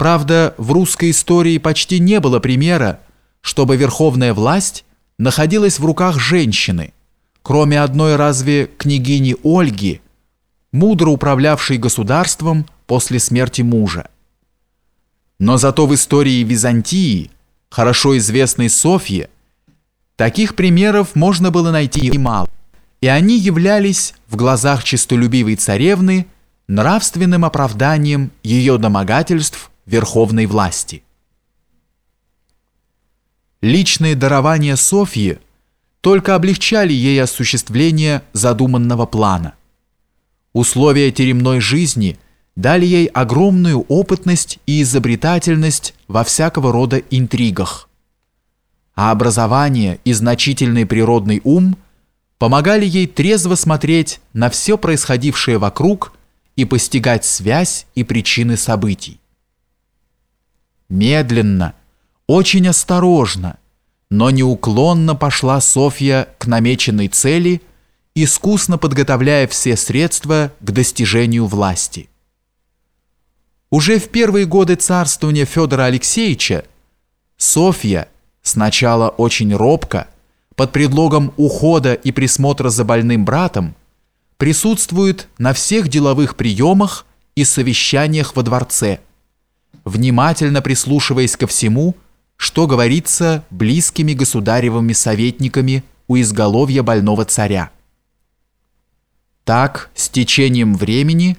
Правда, в русской истории почти не было примера, чтобы верховная власть находилась в руках женщины, кроме одной разве княгини Ольги, мудро управлявшей государством после смерти мужа. Но зато в истории Византии, хорошо известной Софье, таких примеров можно было найти немало, и они являлись в глазах честолюбивой царевны нравственным оправданием ее домогательств верховной власти. Личные дарования Софьи только облегчали ей осуществление задуманного плана. Условия теремной жизни дали ей огромную опытность и изобретательность во всякого рода интригах. А образование и значительный природный ум помогали ей трезво смотреть на все происходившее вокруг и постигать связь и причины событий. Медленно, очень осторожно, но неуклонно пошла Софья к намеченной цели, искусно подготовляя все средства к достижению власти. Уже в первые годы царствования Федора Алексеевича Софья, сначала очень робко, под предлогом ухода и присмотра за больным братом, присутствует на всех деловых приемах и совещаниях во дворце – внимательно прислушиваясь ко всему, что говорится близкими государевыми советниками у изголовья больного царя. Так, с течением времени,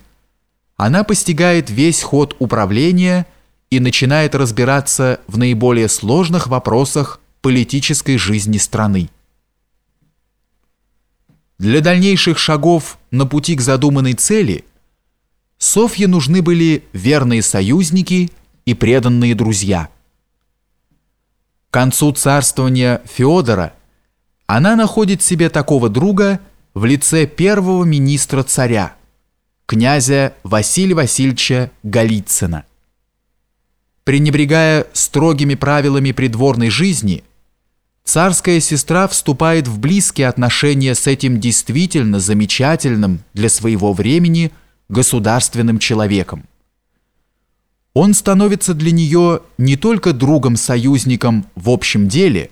она постигает весь ход управления и начинает разбираться в наиболее сложных вопросах политической жизни страны. Для дальнейших шагов на пути к задуманной цели – Софье нужны были верные союзники и преданные друзья. К концу царствования Феодора она находит себе такого друга в лице первого министра царя, князя Василия Васильевича Голицына. Пренебрегая строгими правилами придворной жизни, царская сестра вступает в близкие отношения с этим действительно замечательным для своего времени – государственным человеком. Он становится для нее не только другом-союзником в общем деле,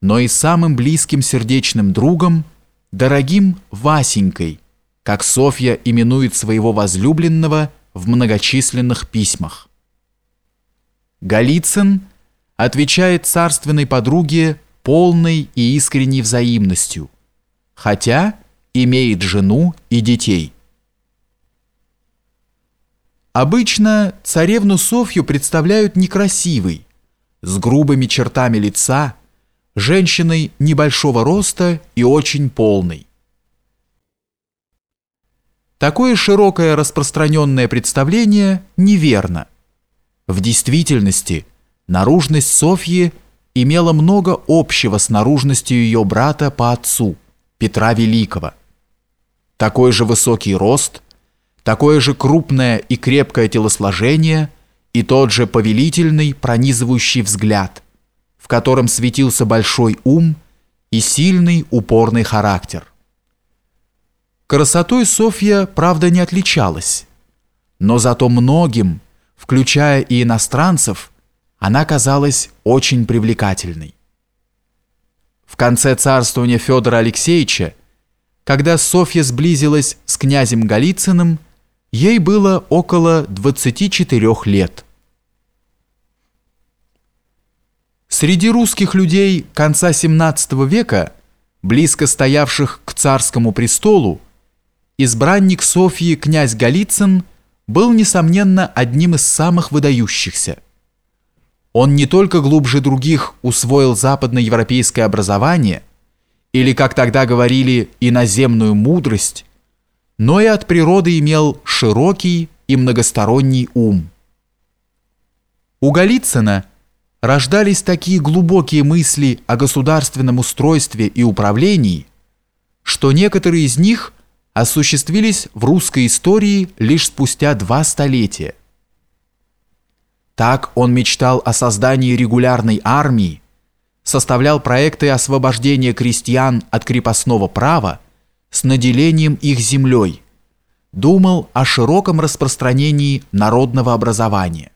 но и самым близким сердечным другом, дорогим Васенькой, как Софья именует своего возлюбленного в многочисленных письмах. Голицын отвечает царственной подруге полной и искренней взаимностью, хотя имеет жену и детей. Обычно царевну Софью представляют некрасивой, с грубыми чертами лица, женщиной небольшого роста и очень полной. Такое широкое распространенное представление неверно. В действительности наружность Софьи имела много общего с наружностью ее брата по отцу, Петра Великого. Такой же высокий рост, такое же крупное и крепкое телосложение и тот же повелительный пронизывающий взгляд, в котором светился большой ум и сильный упорный характер. Красотой Софья, правда, не отличалась, но зато многим, включая и иностранцев, она казалась очень привлекательной. В конце царствования Федора Алексеевича, когда Софья сблизилась с князем Голицыным, Ей было около 24 лет. Среди русских людей конца 17 века, близко стоявших к царскому престолу, избранник Софьи князь Голицын был, несомненно, одним из самых выдающихся. Он не только глубже других усвоил западноевропейское образование, или, как тогда говорили, иноземную мудрость, но и от природы имел широкий и многосторонний ум. У Голицына рождались такие глубокие мысли о государственном устройстве и управлении, что некоторые из них осуществились в русской истории лишь спустя два столетия. Так он мечтал о создании регулярной армии, составлял проекты освобождения крестьян от крепостного права, с наделением их землей, думал о широком распространении народного образования.